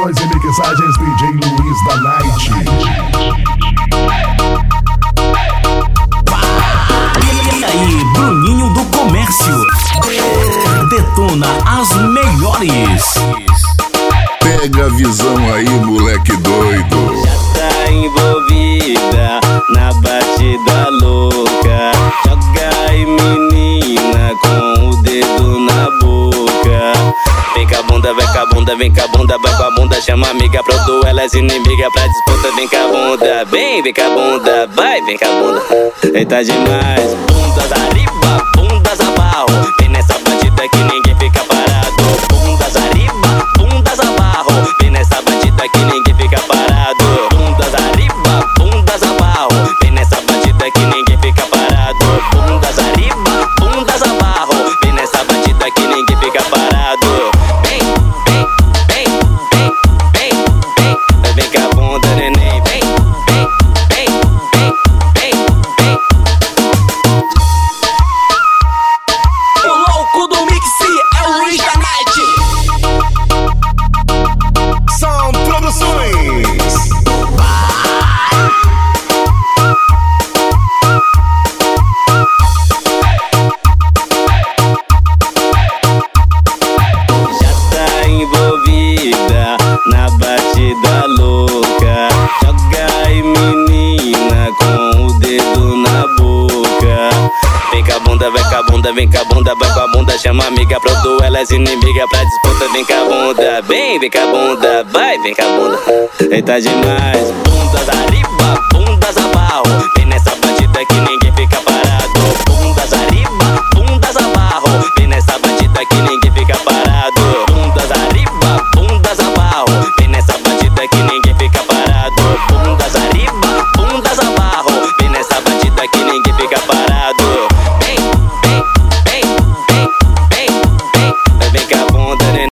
Produções e mixagens DJ Luiz da Night. E aí, Bruninho do Comércio. Detona as melhores. Vem com a bunda, vem com a bunda, vem com a bunda, vai com a bunda, chama amiga, pronto, elas inimiga pra disputa, vem com a bunda, vem, vem com a bunda, vai, vem com a bunda. Eita demais, bundas arriba, bundas abaixo, vem nessa batida que ninguém fica parado. Bundas arriba, bundas abaixo, vem nessa batida que ninguém fica parado. Bundas arriba, bundas nessa bunda, vem com a bunda, vem com a bunda, vai com a bunda, chama amiga, pronto, elas inimiga pra disputa, vem com a bunda, vem, vem com a bunda, vai, vem com a bunda. Eita demais, bundas arriba,